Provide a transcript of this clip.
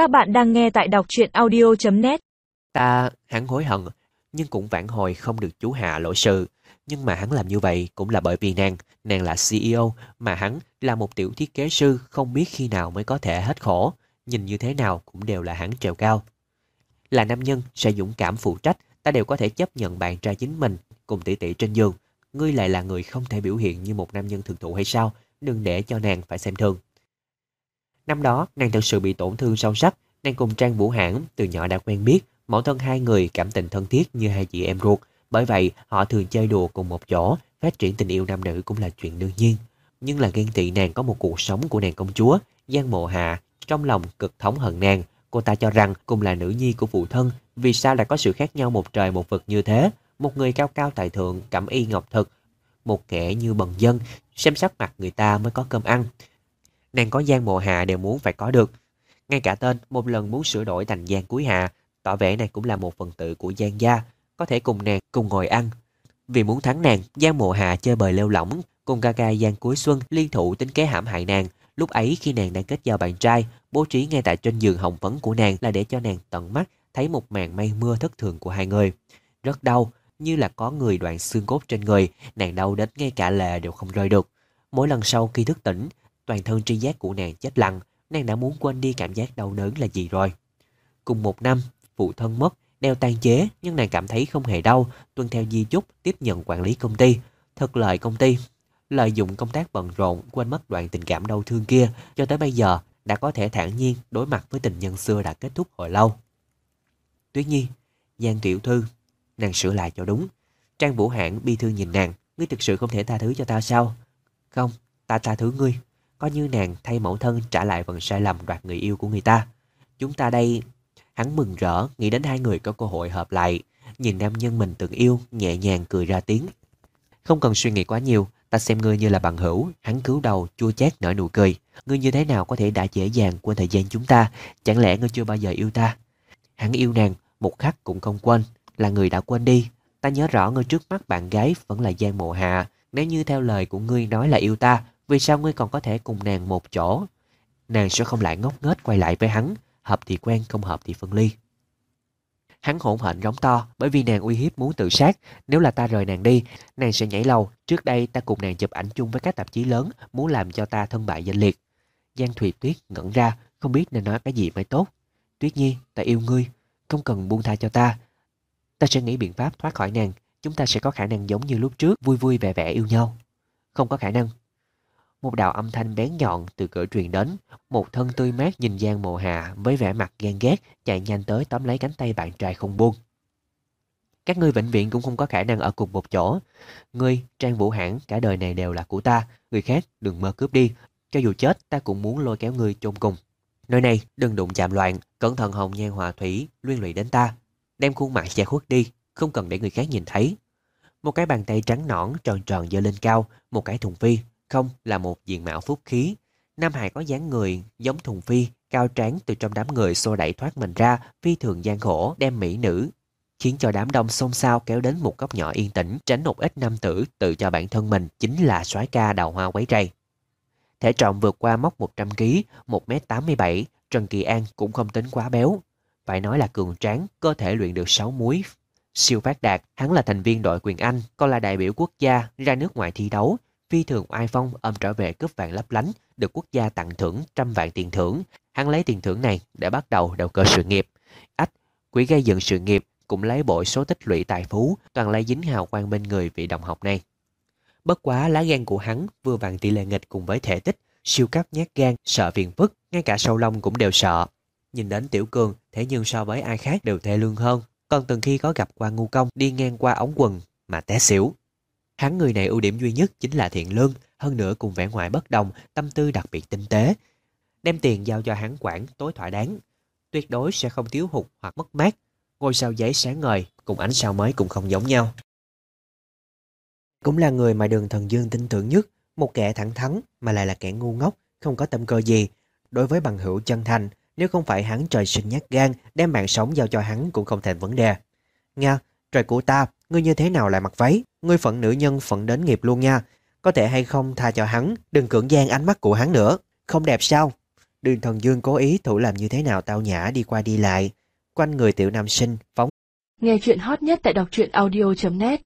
Các bạn đang nghe tại đọc truyện audio.net Ta hắn hối hận, nhưng cũng vãn hồi không được chú Hạ lỗi sự. Nhưng mà hắn làm như vậy cũng là bởi vì nàng, nàng là CEO, mà hắn là một tiểu thiết kế sư không biết khi nào mới có thể hết khổ. Nhìn như thế nào cũng đều là hắn trèo cao. Là nam nhân sẽ dũng cảm phụ trách, ta đều có thể chấp nhận bạn trai chính mình cùng tỷ tỷ trên giường. Ngươi lại là người không thể biểu hiện như một nam nhân thực thụ hay sao? Đừng để cho nàng phải xem thường. Năm đó, nàng thật sự bị tổn thương sâu sắc. Nàng cùng Trang Vũ Hãn từ nhỏ đã quen biết, mẫu thân hai người cảm tình thân thiết như hai chị em ruột. Bởi vậy, họ thường chơi đùa cùng một chỗ, phát triển tình yêu nam nữ cũng là chuyện đương nhiên. Nhưng là ghen tị nàng có một cuộc sống của nàng công chúa, Giang Mộ Hạ, trong lòng cực thống hận nàng. Cô ta cho rằng cùng là nữ nhi của phụ thân, vì sao lại có sự khác nhau một trời một vực như thế? Một người cao cao tài thượng, cẩm y ngọc thực, một kẻ như bần dân, xem sắc mặt người ta mới có cơm ăn. Nàng có Giang Mộ Hạ đều muốn phải có được. Ngay cả tên một lần muốn sửa đổi thành Giang Cuối Hạ, tỏ vẻ này cũng là một phần tử của Giang gia, có thể cùng nàng cùng ngồi ăn. Vì muốn thắng nàng, Giang Mộ Hạ chơi bời lêu lỏng, cùng ca ca Giang Cuối Xuân liên thủ tính kế hãm hại nàng. Lúc ấy khi nàng đang kết giao bạn trai, bố trí ngay tại trên giường hồng phấn của nàng là để cho nàng tận mắt thấy một màn mây mưa thất thường của hai người. Rất đau, như là có người đoạn xương cốt trên người, nàng đau đến ngay cả lệ đều không rơi được. Mỗi lần sau khi thức tỉnh, toàn thân tri giác của nàng chết lặng, nàng đã muốn quên đi cảm giác đau đớn là gì rồi. Cùng một năm, phụ thân mất, đeo tan chế nhưng nàng cảm thấy không hề đau, tuân theo di chúc tiếp nhận quản lý công ty. Thật lợi công ty, lợi dụng công tác bận rộn quên mất đoạn tình cảm đau thương kia cho tới bây giờ đã có thể thản nhiên đối mặt với tình nhân xưa đã kết thúc hồi lâu. Tuyết Nhi, Giang Tiểu Thư, nàng sửa lại cho đúng. Trang Vũ Hãn bi thương nhìn nàng, ngươi thực sự không thể tha thứ cho ta sao? Không, ta tha thứ ngươi. Coi như nàng thay mẫu thân trả lại phần sai lầm đoạt người yêu của người ta. Chúng ta đây... Hắn mừng rỡ, nghĩ đến hai người có cơ hội hợp lại. Nhìn nam nhân mình từng yêu, nhẹ nhàng cười ra tiếng. Không cần suy nghĩ quá nhiều, ta xem ngươi như là bằng hữu. Hắn cứu đầu, chua chát nở nụ cười. Ngươi như thế nào có thể đã dễ dàng quên thời gian chúng ta? Chẳng lẽ ngươi chưa bao giờ yêu ta? Hắn yêu nàng, một khắc cũng không quên. Là người đã quên đi. Ta nhớ rõ ngươi trước mắt bạn gái vẫn là Giang Mộ Hạ. Nếu như theo lời của ngươi nói là yêu ta, vì sao ngươi còn có thể cùng nàng một chỗ? Nàng sẽ không lại ngốc nghếch quay lại với hắn, hợp thì quen, không hợp thì phân ly. Hắn hỗn hển rống to bởi vì nàng uy hiếp muốn tự sát. Nếu là ta rời nàng đi, nàng sẽ nhảy lầu. Trước đây ta cùng nàng chụp ảnh chung với các tạp chí lớn, muốn làm cho ta thân bại danh liệt. Giang Thùy Tuyết ngẩn ra, không biết nên nói cái gì mới tốt. Tuyết Nhi, ta yêu ngươi, không cần buông tha cho ta. Ta sẽ nghĩ biện pháp thoát khỏi nàng, chúng ta sẽ có khả năng giống như lúc trước, vui vui vẻ vẻ yêu nhau. Không có khả năng, một đạo âm thanh bén nhọn từ cửa truyền đến, một thân tươi mát nhìn Giang Mộ Hà với vẻ mặt ghen ghét, chạy nhanh tới tóm lấy cánh tay bạn trai không buông. Các ngươi vĩnh viễn cũng không có khả năng ở cùng một chỗ. Ngươi, Trang Vũ Hãn, cả đời này đều là của ta, người khác đừng mơ cướp đi. Cho dù chết, ta cũng muốn lôi kéo ngươi chôn cùng. Nơi này, đừng đụng chạm loạn, cẩn thận hồng nhan hòa thủy, liên lụy đến ta. Đem khuôn mặt che khuất đi, không cần để người khác nhìn thấy. Một cái bàn tay trắng nõn tròn tròn giơ lên cao, một cái thùng phi không là một diện mạo phúc khí. Nam Hải có dáng người giống thùng phi, cao tráng từ trong đám người xô đẩy thoát mình ra, phi thường gian khổ, đem mỹ nữ. Khiến cho đám đông xôn xao kéo đến một góc nhỏ yên tĩnh, tránh một ít nam tử tự cho bản thân mình chính là soái ca đào hoa quấy rầy. Thể trọng vượt qua mốc 100kg, 1m87, Trần Kỳ An cũng không tính quá béo. Phải nói là cường tráng, cơ thể luyện được 6 múi. Siêu phát đạt, hắn là thành viên đội quyền Anh, còn là đại biểu quốc gia ra nước ngoài thi đấu, phi thường oai phong âm trở về cướp vàng lấp lánh, được quốc gia tặng thưởng trăm vạn tiền thưởng. Hắn lấy tiền thưởng này để bắt đầu đầu cơ sự nghiệp. Ách, quỹ gây dựng sự nghiệp cũng lấy bội số tích lũy tài phú, toàn lấy dính hào quang bên người vị đồng học này. Bất quá lá gan của hắn vừa vàng tỷ lệ nghịch cùng với thể tích, siêu cấp nhát gan, sợ phiền phức, ngay cả sâu lông cũng đều sợ. Nhìn đến Tiểu Cường, thế nhưng so với ai khác đều thê lương hơn. Còn từng khi có gặp qua ngu công đi ngang qua ống quần mà té xỉu. Hắn người này ưu điểm duy nhất chính là thiện lương, hơn nữa cùng vẻ ngoài bất đồng, tâm tư đặc biệt tinh tế. Đem tiền giao cho hắn quản tối thỏa đáng, tuyệt đối sẽ không thiếu hụt hoặc mất mát. Ngôi sao giấy sáng ngời cùng ánh sao mới cũng không giống nhau. Cũng là người mà đường thần dương tin tưởng nhất, một kẻ thẳng thắn mà lại là kẻ ngu ngốc, không có tâm cơ gì. Đối với bằng hữu chân thành, nếu không phải hắn trời sinh nhát gan, đem mạng sống giao cho hắn cũng không thành vấn đề. Nga, trời của ta, ngươi như thế nào lại mặc váy? Ngươi phận nữ nhân phận đến nghiệp luôn nha. Có thể hay không tha cho hắn, đừng cưỡng gian ánh mắt của hắn nữa. Không đẹp sao? Đường thần dương cố ý thủ làm như thế nào tao nhã đi qua đi lại. Quanh người tiểu nam sinh phóng Nghe chuyện hot nhất tại đọc truyện audio.net